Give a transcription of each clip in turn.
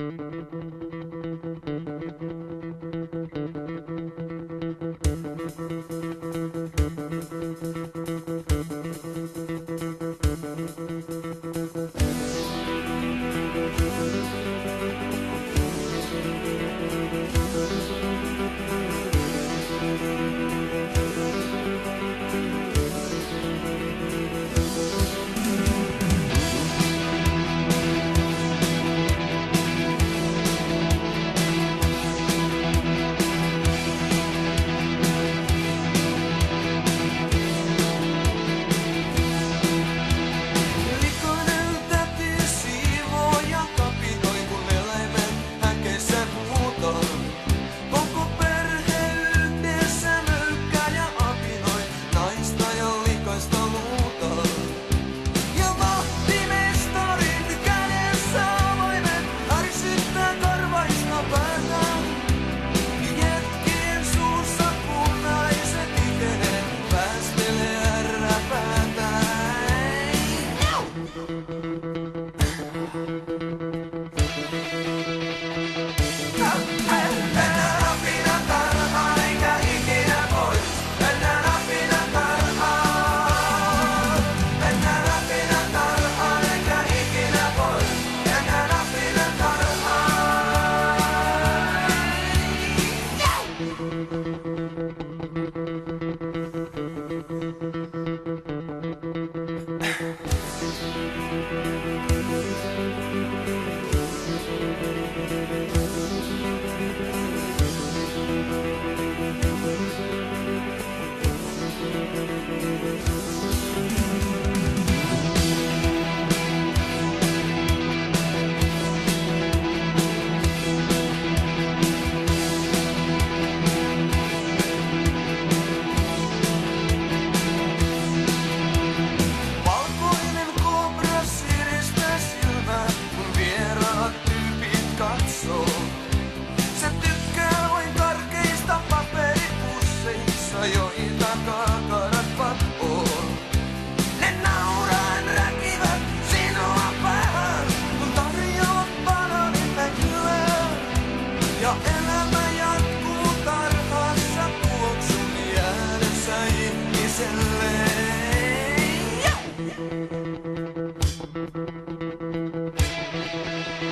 Thank you.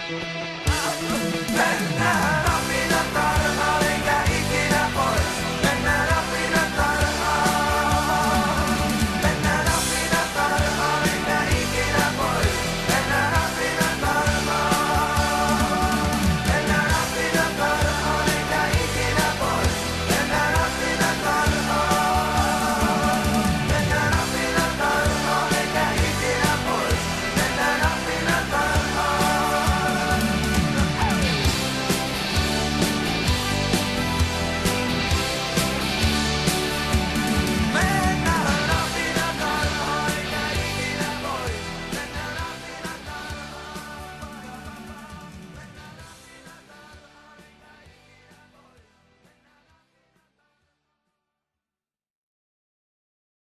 Mennään